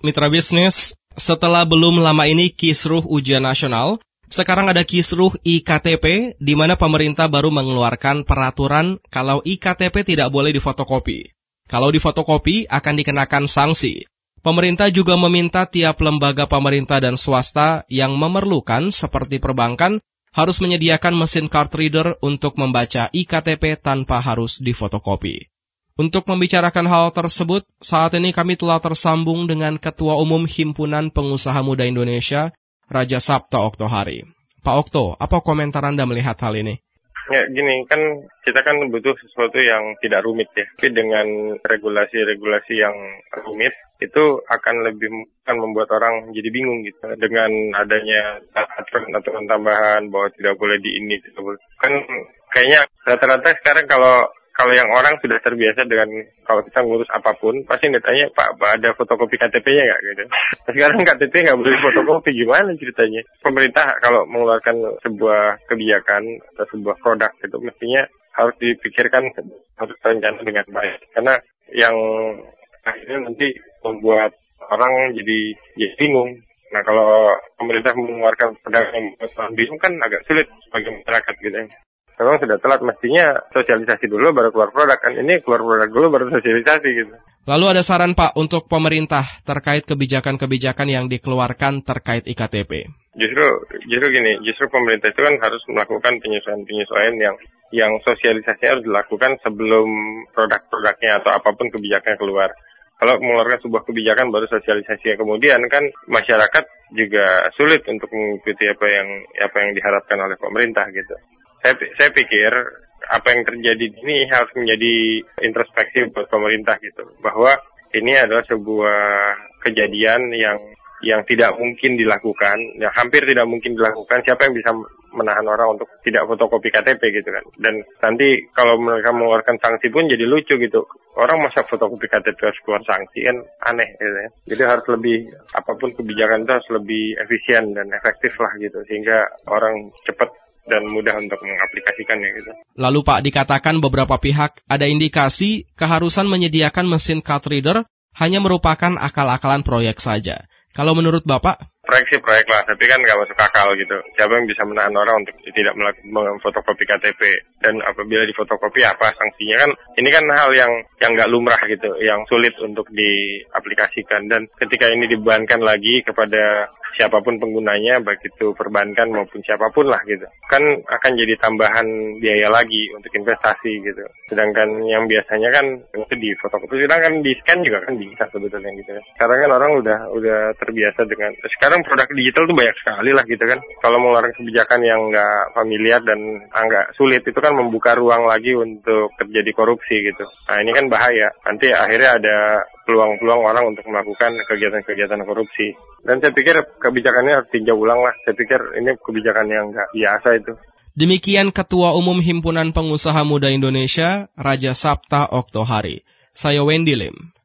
Mitra bisnis, setelah belum lama ini kisruh ujian nasional, sekarang ada kisruh IKTP di mana pemerintah baru mengeluarkan peraturan kalau IKTP tidak boleh difotokopi. Kalau difotokopi akan dikenakan sanksi. Pemerintah juga meminta tiap lembaga pemerintah dan swasta yang memerlukan seperti perbankan harus menyediakan mesin card reader untuk membaca IKTP tanpa harus difotokopi. Untuk membicarakan hal tersebut, saat ini kami telah tersambung dengan Ketua Umum Himpunan Pengusaha Muda Indonesia, Raja Sabta Oktohari. Pak Okto, apa komentar Anda melihat hal ini? Ya gini kan kita kan butuh sesuatu yang tidak rumit ya. Tapi dengan regulasi-regulasi yang rumit itu akan lebih akan membuat orang jadi bingung gitu. Dengan adanya aturan aturan tambahan bahwa tidak boleh di ini boleh. Kan kayaknya rata-rata sekarang kalau kalau yang orang sudah terbiasa dengan kalau kita ngurus apa pun, pasti ditanya, Pak, ada fotokopi KTP-nya nggak gitu. Nah, sekarang KTP nggak boleh fotokopi, gimana ceritanya? Pemerintah kalau mengeluarkan sebuah kebijakan atau sebuah produk itu mestinya harus dipikirkan, harus rencana dengan baik. Karena yang akhirnya nanti membuat orang jadi jadi bingung. Nah kalau pemerintah mengeluarkan pedagang yang bingung kan agak sulit bagi masyarakat gitu ya memang sudah telat mestinya sosialisasi dulu baru keluar produk kan ini keluar produk dulu baru sosialisasi gitu. Lalu ada saran Pak untuk pemerintah terkait kebijakan-kebijakan yang dikeluarkan terkait IKTP. Justru justru gini, justru pemerintah itu kan harus melakukan penyesuaian-penyesuaian yang yang sosialisasi harus dilakukan sebelum produk-produknya atau apa pun kebijakannya keluar. Kalau mengeluarkan sebuah kebijakan baru sosialisasi kemudian kan masyarakat juga sulit untuk mengikuti apa yang apa yang diharapkan oleh pemerintah gitu saya, saya pikir apa yang terjadi ini harus menjadi introspeksi buat pemerintah gitu bahwa ini adalah sebuah kejadian yang yang tidak mungkin dilakukan, yang hampir tidak mungkin dilakukan. Siapa yang bisa menahan orang untuk tidak fotokopi KTP gitu kan? Dan nanti kalau mereka mengeluarkan sanksi pun jadi lucu gitu. Orang masa fotokopi KTP harus keluar sanksi kan aneh gitu ya. Jadi harus lebih apa pun kebijakan itu harus lebih efisien dan efektif lah gitu sehingga orang cepat dan mudah untuk mengaplikasikannya gitu. Lalu Pak dikatakan beberapa pihak ada indikasi keharusan menyediakan mesin card reader hanya merupakan akal-akalan proyek saja. Kalau menurut Bapak? Proyek sih proyek lah, tapi kan nggak masuk akal gitu. Siapa yang bisa menahan orang untuk tidak melakukan fotokopi KTP? Dan apabila difotokopi apa sanksinya kan? Ini kan hal yang yang nggak lumrah gitu, yang sulit untuk diaplikasikan. Dan ketika ini dibebankan lagi kepada siapa pun penggunanya, baik itu perbankan maupun siapa pun lah gitu. Kan akan jadi tambahan biaya lagi untuk investasi gitu. Sedangkan yang biasanya kan itu di fotokopi, sedangkan di scan juga kan bisa sebetulnya gitu. Sekarang kan orang udah udah terbiasa dengan, sekarang produk digital tuh banyak sekali lah gitu kan. Kalau mengeluarkan kebijakan yang nggak familiar dan agak sulit itu kan membuka ruang lagi untuk terjadi korupsi gitu. Nah ini kan bahaya. Nanti akhirnya ada peluang-peluang orang untuk melakukan kegiatan-kegiatan korupsi. Dan saya pikir kebijakannya harus tinjau ulang lah. Saya pikir ini kebijakan yang nggak biasa itu. Demikian Ketua Umum Himpunan Pengusaha Muda Indonesia, Raja Sabta Oktohari. Saya Wendy Lim.